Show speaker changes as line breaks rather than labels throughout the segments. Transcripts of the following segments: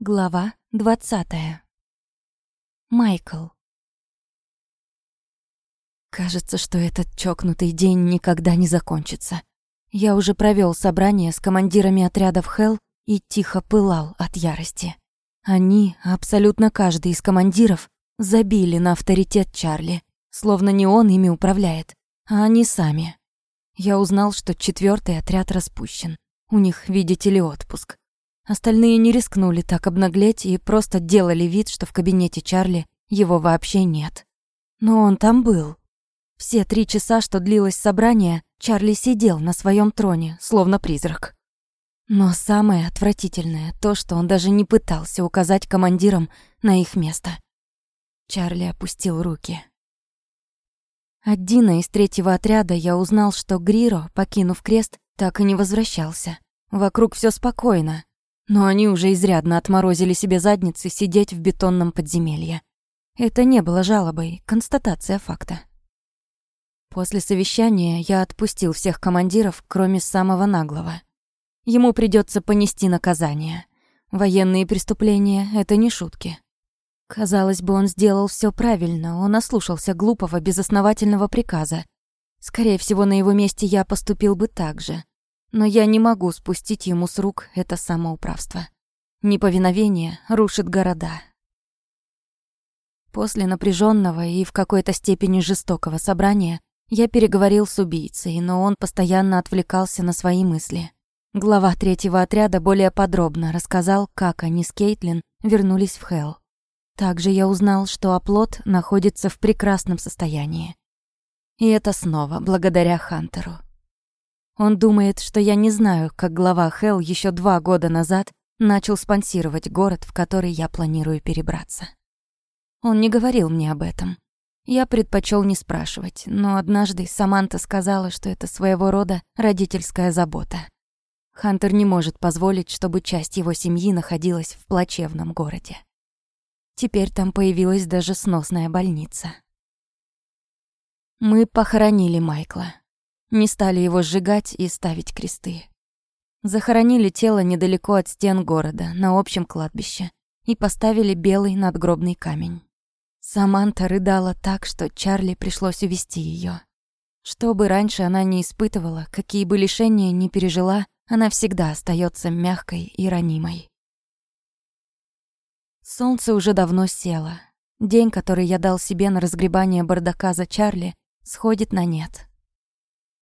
Глава двадцатая. Майкл. Кажется, что этот чокнутый день никогда не закончится. Я уже провёл собрание с командирами отрядов Хелл и тихо пылал от ярости. Они, абсолютно каждый из командиров, забили на авторитет Чарли, словно не он ими управляет, а они сами. Я узнал, что четвёртый отряд распущен. У них, видите ли, отпуск. Остальные не рискнули так обнаглеть и просто делали вид, что в кабинете Чарли его вообще нет. Но он там был. Все три часа, что длилось собрание, Чарли сидел на своем троне, словно призрак. Но самое отвратительное то, что он даже не пытался указать командирам на их место. Чарли опустил руки. От Дина из третьего отряда я узнал, что Гриро, покинув крест, так и не возвращался. Вокруг все спокойно, но они уже изрядно отморозили себе задницы сидеть в бетонном подземелье. Это не было жалобой, констатация факта. После совещания я отпустил всех командиров, кроме самого наглого. Ему придется понести наказание. Военные преступления — это не шутки. Казалось бы, он сделал все правильно, он ослушался глупого, безосновательного приказа. Скорее всего, на его месте я поступил бы так же. Но я не могу спустить ему с рук это самоуправство. Неповиновение рушит города. После напряженного и в какой-то степени жестокого собрания я переговорил с убийцей, но он постоянно отвлекался на свои мысли. Глава третьего отряда более подробно рассказал, как они с Кейтлин вернулись в Хелл. Также я узнал, что оплот находится в прекрасном состоянии. И это снова благодаря Хантеру. Он думает, что я не знаю, как глава Хелл еще два года назад начал спонсировать город, в который я планирую перебраться. Он не говорил мне об этом. Я предпочел не спрашивать, но однажды Саманта сказала, что это своего рода родительская забота. Хантер не может позволить, чтобы часть его семьи находилась в плачевном городе. Теперь там появилась даже сносная больница. Мы похоронили Майкла. Не стали его сжигать и ставить кресты. Захоронили тело недалеко от стен города, на общем кладбище, и поставили белый надгробный камень. Саманта рыдала так, что Чарли пришлось увести ее. Что бы раньше она не испытывала, какие бы лишения не пережила, она всегда остается мягкой и ранимой. Солнце уже давно село. День, который я дал себе на разгребание бардака за Чарли, сходит на нет.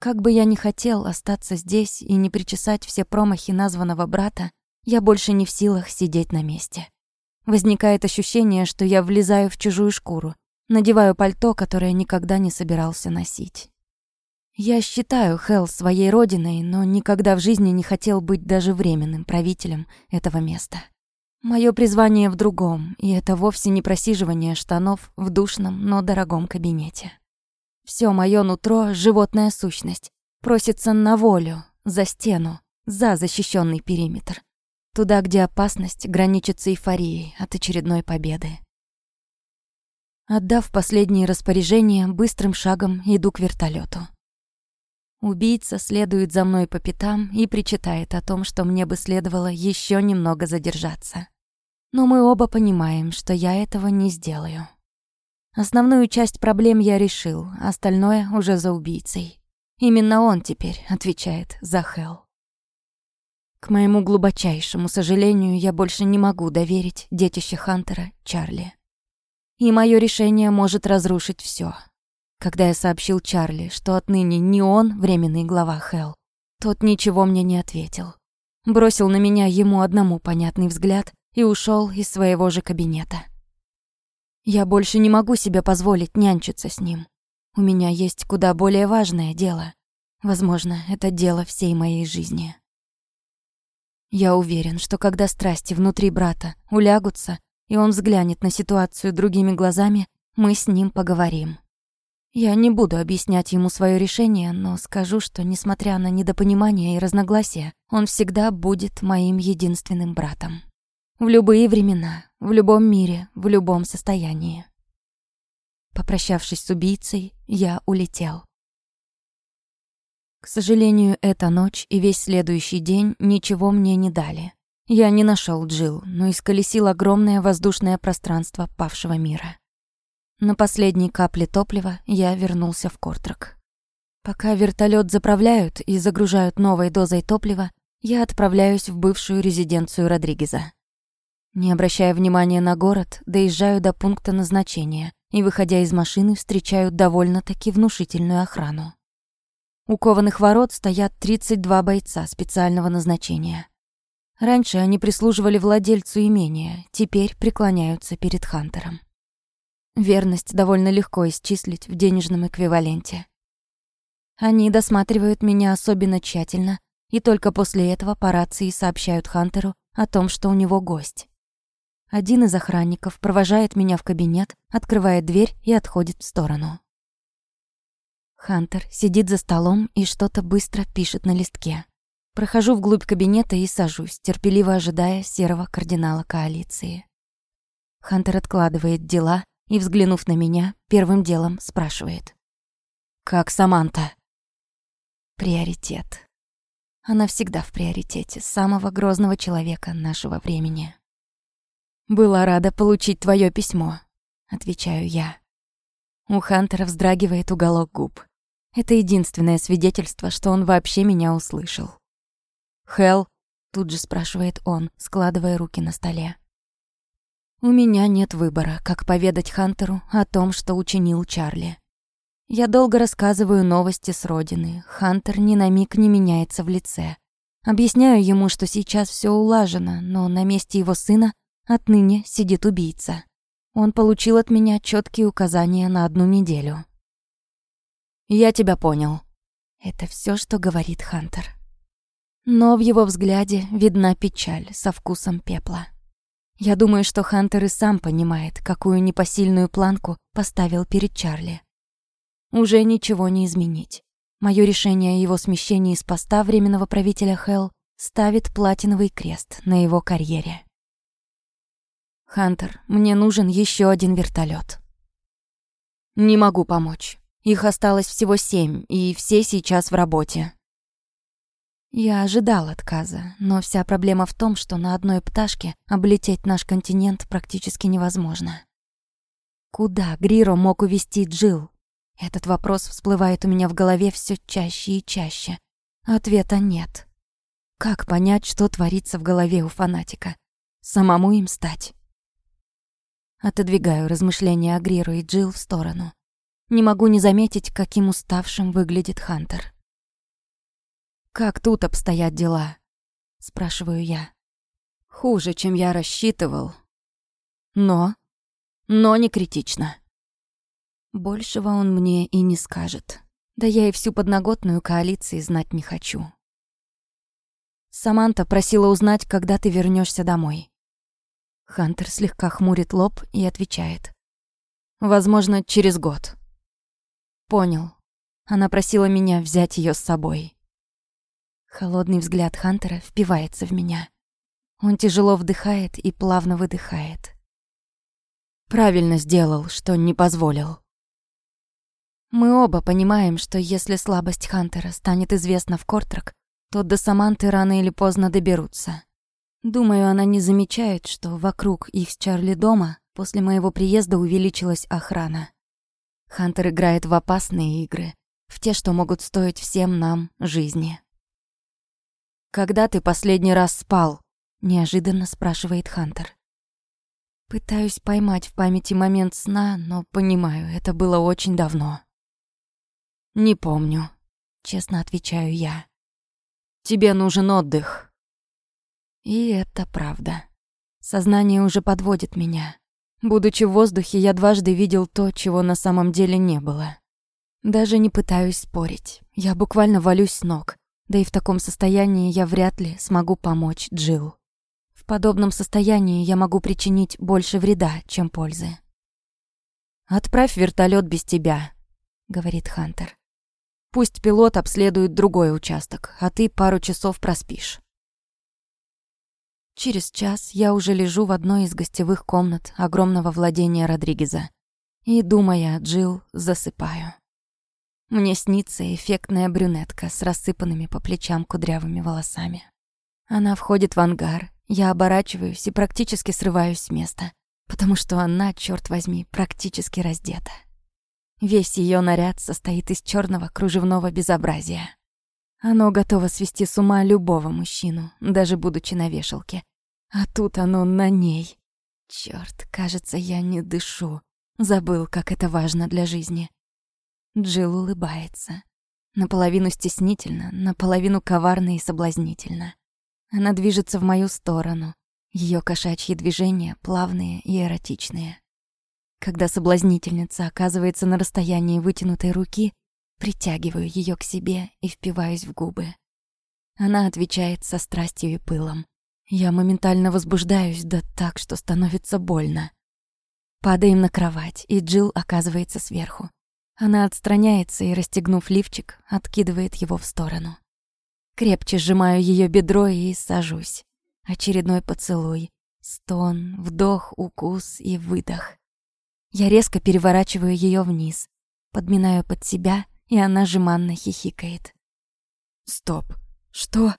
Как бы я ни хотел остаться здесь и не причесать все промахи названного брата, я больше не в силах сидеть на месте. Возникает ощущение, что я влезаю в чужую шкуру, надеваю пальто, которое никогда не собирался носить. Я считаю Хелл своей родиной, но никогда в жизни не хотел быть даже временным правителем этого места. Моё призвание в другом, и это вовсе не просиживание штанов в душном, но дорогом кабинете. Все мое нутро — животная сущность. Просится на волю, за стену, за защищенный периметр. Туда, где опасность граничит с эйфорией от очередной победы. Отдав последние распоряжения, быстрым шагом иду к вертолету. Убийца следует за мной по пятам и причитает о том, что мне бы следовало еще немного задержаться. Но мы оба понимаем, что я этого не сделаю. Основную часть проблем я решил, остальное уже за убийцей. Именно он теперь отвечает за Хелл. К моему глубочайшему сожалению, я больше не могу доверить детище Хантера Чарли. И мое решение может разрушить все. Когда я сообщил Чарли, что отныне не он временный глава Хелл, тот ничего мне не ответил. Бросил на меня ему одному понятный взгляд и ушел из своего же кабинета. Я больше не могу себе позволить нянчиться с ним. У меня есть куда более важное дело. Возможно, это дело всей моей жизни. Я уверен, что когда страсти внутри брата улягутся, и он взглянет на ситуацию другими глазами, мы с ним поговорим. Я не буду объяснять ему свое решение, но скажу, что, несмотря на недопонимание и разногласия, он всегда будет моим единственным братом. В любые времена, в любом мире, в любом состоянии. Попрощавшись с убийцей, я улетел. К сожалению, эта ночь и весь следующий день ничего мне не дали. Я не нашел Джил, но исколесил огромное воздушное пространство павшего мира. На последней капле топлива я вернулся в Кортрак. Пока вертолет заправляют и загружают новой дозой топлива, я отправляюсь в бывшую резиденцию Родригеза. Не обращая внимания на город, доезжаю до пункта назначения и, выходя из машины, встречаю довольно-таки внушительную охрану. У кованых ворот стоят 32 бойца специального назначения. Раньше они прислуживали владельцу имения, теперь преклоняются перед Хантером. Верность довольно легко исчислить в денежном эквиваленте. Они досматривают меня особенно тщательно и только после этого по рации сообщают Хантеру о том, что у него гость. Один из охранников провожает меня в кабинет, открывает дверь и отходит в сторону. Хантер сидит за столом и что-то быстро пишет на листке. Прохожу вглубь кабинета и сажусь, терпеливо ожидая серого кардинала коалиции. Хантер откладывает дела и, взглянув на меня, первым делом спрашивает. «Как Саманта?» Приоритет. Она всегда в приоритете самого грозного человека нашего времени. «Была рада получить твое письмо», — отвечаю я. У Хантера вздрагивает уголок губ. Это единственное свидетельство, что он вообще меня услышал. «Хелл?» — тут же спрашивает он, складывая руки на столе. У меня нет выбора, как поведать Хантеру о том, что учинил Чарли. Я долго рассказываю новости с родины. Хантер ни на миг не меняется в лице. Объясняю ему, что сейчас все улажено, но на месте его сына отныне сидит убийца. Он получил от меня четкие указания на одну неделю. «Я тебя понял». Это все, что говорит Хантер но в его взгляде видна печаль со вкусом пепла. Я думаю, что Хантер и сам понимает, какую непосильную планку поставил перед Чарли. Уже ничего не изменить. Моё решение о его смещении с поста временного правителя Хелл ставит платиновый крест на его карьере. «Хантер, мне нужен еще один вертолет. «Не могу помочь. Их осталось всего семь, и все сейчас в работе. Я ожидал отказа, но вся проблема в том, что на одной пташке облететь наш континент практически невозможно. Куда Гриро мог увести Джил? Этот вопрос всплывает у меня в голове все чаще и чаще. Ответа нет. Как понять, что творится в голове у фанатика? Самому им стать? Отодвигаю размышления о Гриру и Джил в сторону. Не могу не заметить, каким уставшим выглядит Хантер. «Как тут обстоят дела?» — спрашиваю я. «Хуже, чем я рассчитывал. Но... но не критично». Большего он мне и не скажет. Да я и всю подноготную коалиции знать не хочу. Саманта просила узнать, когда ты вернешься домой. Хантер слегка хмурит лоб и отвечает. Возможно, через год. Понял. Она просила меня взять ее с собой. Холодный взгляд Хантера впивается в меня. Он тяжело вдыхает и плавно выдыхает. Правильно сделал, что не позволил. Мы оба понимаем, что если слабость Хантера станет известна в Кортрак, то до Саманты рано или поздно доберутся. Думаю, она не замечает, что вокруг их с Чарли дома после моего приезда увеличилась охрана. Хантер играет в опасные игры, в те, что могут стоить всем нам жизни. «Когда ты последний раз спал?» — неожиданно спрашивает Хантер. Пытаюсь поймать в памяти момент сна, но понимаю, это было очень давно. «Не помню», — честно отвечаю я. «Тебе нужен отдых». И это правда. Сознание уже подводит меня. Будучи в воздухе, я дважды видел то, чего на самом деле не было. Даже не пытаюсь спорить. Я буквально валюсь с ног. Да и в таком состоянии я вряд ли смогу помочь Джил. В подобном состоянии я могу причинить больше вреда, чем пользы. «Отправь вертолет без тебя», — говорит Хантер. «Пусть пилот обследует другой участок, а ты пару часов проспишь». Через час я уже лежу в одной из гостевых комнат огромного владения Родригеза и, думая о Джилл, засыпаю. Мне снится эффектная брюнетка с рассыпанными по плечам кудрявыми волосами. Она входит в ангар Я оборачиваюсь и практически срываюсь с места, потому что она, черт возьми, практически раздета. Весь ее наряд состоит из черного кружевного безобразия. Оно готово свести с ума любого мужчину, даже будучи на вешалке. А тут оно на ней. Черт, кажется, я не дышу. Забыл, как это важно для жизни. Джилл улыбается. Наполовину стеснительно, наполовину коварно и соблазнительно. Она движется в мою сторону. Ее кошачьи движения плавные и эротичные. Когда соблазнительница оказывается на расстоянии вытянутой руки, притягиваю ее к себе и впиваюсь в губы. Она отвечает со страстью и пылом. Я моментально возбуждаюсь, да так, что становится больно. Падаем на кровать, и Джилл оказывается сверху. Она отстраняется и, расстегнув лифчик, откидывает его в сторону. Крепче сжимаю ее бедро и сажусь. Очередной поцелуй. Стон, вдох, укус и выдох. Я резко переворачиваю ее вниз, подминаю под себя, и она жеманно хихикает. Стоп. Что?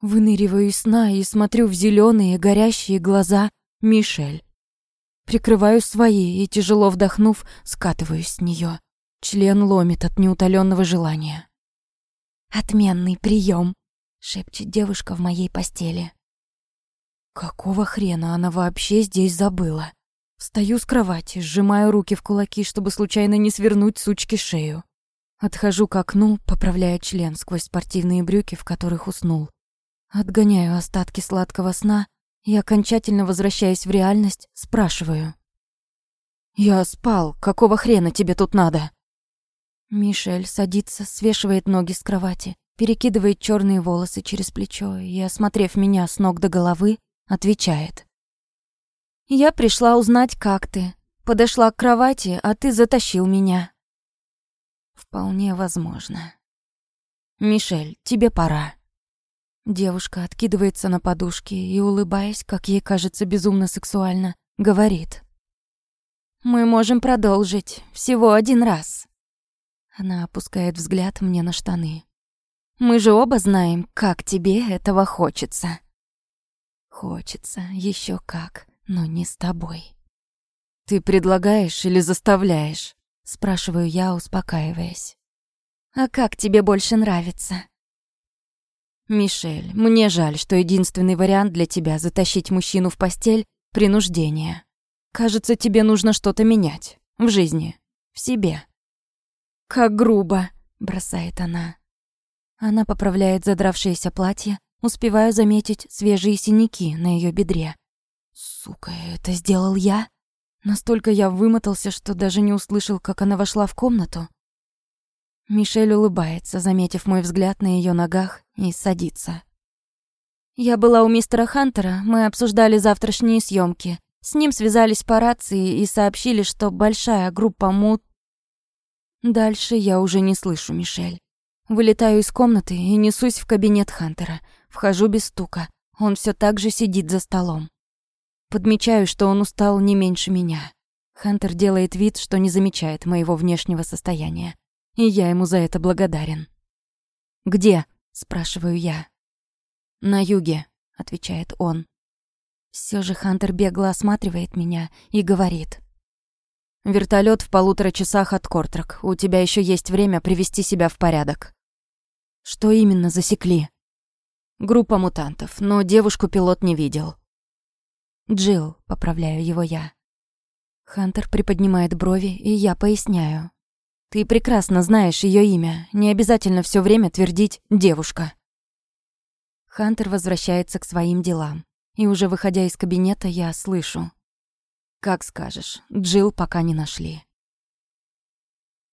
Выныриваю из сна и смотрю в зеленые горящие глаза Мишель. Прикрываю свои и, тяжело вдохнув, скатываюсь с нее. Член ломит от неутоленного желания. «Отменный прием, шепчет девушка в моей постели. Какого хрена она вообще здесь забыла? Встаю с кровати, сжимаю руки в кулаки, чтобы случайно не свернуть сучке шею. Отхожу к окну, поправляя член сквозь спортивные брюки, в которых уснул. Отгоняю остатки сладкого сна и, окончательно возвращаясь в реальность, спрашиваю. «Я спал. Какого хрена тебе тут надо?» Мишель садится, свешивает ноги с кровати, перекидывает черные волосы через плечо и, осмотрев меня с ног до головы, отвечает. «Я пришла узнать, как ты. Подошла к кровати, а ты затащил меня». «Вполне возможно». «Мишель, тебе пора». Девушка откидывается на подушке и, улыбаясь, как ей кажется безумно сексуально, говорит. «Мы можем продолжить. Всего один раз». Она опускает взгляд мне на штаны. «Мы же оба знаем, как тебе этого хочется». «Хочется, еще как, но не с тобой». «Ты предлагаешь или заставляешь?» Спрашиваю я, успокаиваясь. «А как тебе больше нравится?» «Мишель, мне жаль, что единственный вариант для тебя затащить мужчину в постель — принуждение. Кажется, тебе нужно что-то менять. В жизни. В себе». «Как грубо», — бросает она. Она поправляет задравшееся платье, успеваю заметить свежие синяки на ее бедре. «Сука, это сделал я?» Настолько я вымотался, что даже не услышал, как она вошла в комнату. Мишель улыбается, заметив мой взгляд на ее ногах, и садится. Я была у мистера Хантера, мы обсуждали завтрашние съемки. С ним связались по рации и сообщили, что большая группа мут... Дальше я уже не слышу Мишель. Вылетаю из комнаты и несусь в кабинет Хантера. Вхожу без стука. Он все так же сидит за столом. Подмечаю, что он устал не меньше меня. Хантер делает вид, что не замечает моего внешнего состояния и я ему за это благодарен. «Где?» — спрашиваю я. «На юге», — отвечает он. Все же Хантер бегло осматривает меня и говорит. Вертолет в полутора часах от Кортрак. У тебя еще есть время привести себя в порядок». «Что именно засекли?» «Группа мутантов, но девушку пилот не видел». Джилл, поправляю его я. Хантер приподнимает брови, и я поясняю. Ты прекрасно знаешь ее имя, не обязательно все время твердить «девушка». Хантер возвращается к своим делам, и уже выходя из кабинета, я слышу. «Как скажешь, Джилл пока не нашли».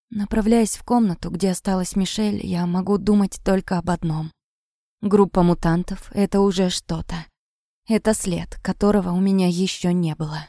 Направляясь в комнату, где осталась Мишель, я могу думать только об одном. Группа мутантов — это уже что-то. Это след, которого у меня еще не было.